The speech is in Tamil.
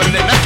பிறந்தேன்